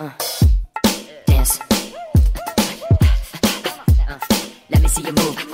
Uh, dance. Uh, let me see you move.